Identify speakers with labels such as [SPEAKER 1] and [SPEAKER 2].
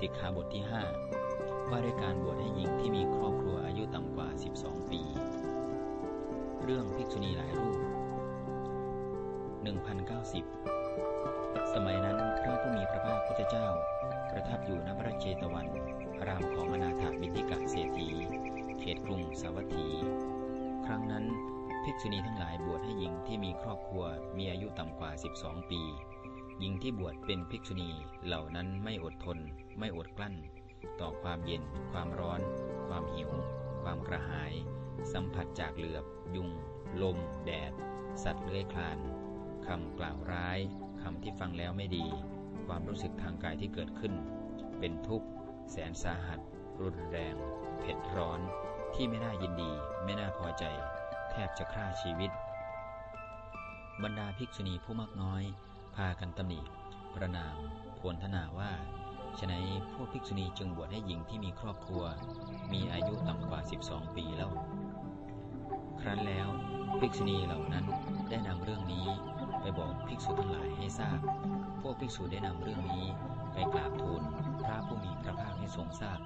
[SPEAKER 1] สิกขาบทที่ 5 ว่าด้วยการบวชให้หญิงที่มีครอบครัวอายุต่ำกว่า 12 ปี เรื่องภิกษุณีหลายรูป 1090 สมัยนั้นพระผู้มีพระภาคพุทธเจ้า ประทับอยู่ณพระเจตวัน รามของอนาถบิณฑิกะเศรษฐี เขตกรุงสาวัตถี ครั้งนั้นภิกษุณีทั้งหลายบวชให้หญิงที่มีครอบครัวมีอายุต่ำกว่า 12 ปี หญิงที่บวชเป็นภิกษุณีเหล่านั้นไม่อดทน ไม่อดกลั้น ต่อความเย็น ความร้อน ความหิว ความกระหาย สัมผัสจากเหลือบ ยุง ลม แดด สัตว์เลื้อยคลานคำกล่าวร้ายคำที่ฟังแล้วไม่ดี ความรู้สึกทางกายที่เกิดขึ้น เป็นทุกข์ แสนสาหัส รุนแรง เผ็ดร้อน ที่ไม่น่ายินดี ไม่น่าพอใจ แทบจะฆ่าชีวิต บรรดาภิกษุณีผู้มากน้อยากันตำหนิประนามพวนทนาว่าฉนัยพวกภิกษุณีจึงบวชให้หญิงที่มีครอบครัว มีอายุต่ำกว่า 12 ปีแล้ว ครั้นแล้วภิกษุณีเหล่านั้นได้นำเรื่องนี้ไปบอกภิกษุทั้งหลายให้ทราบ พวกภิกษุได้นำเรื่องนี้ไปกราบทูลพระผู้มีพระภาคให้ทรงทราบ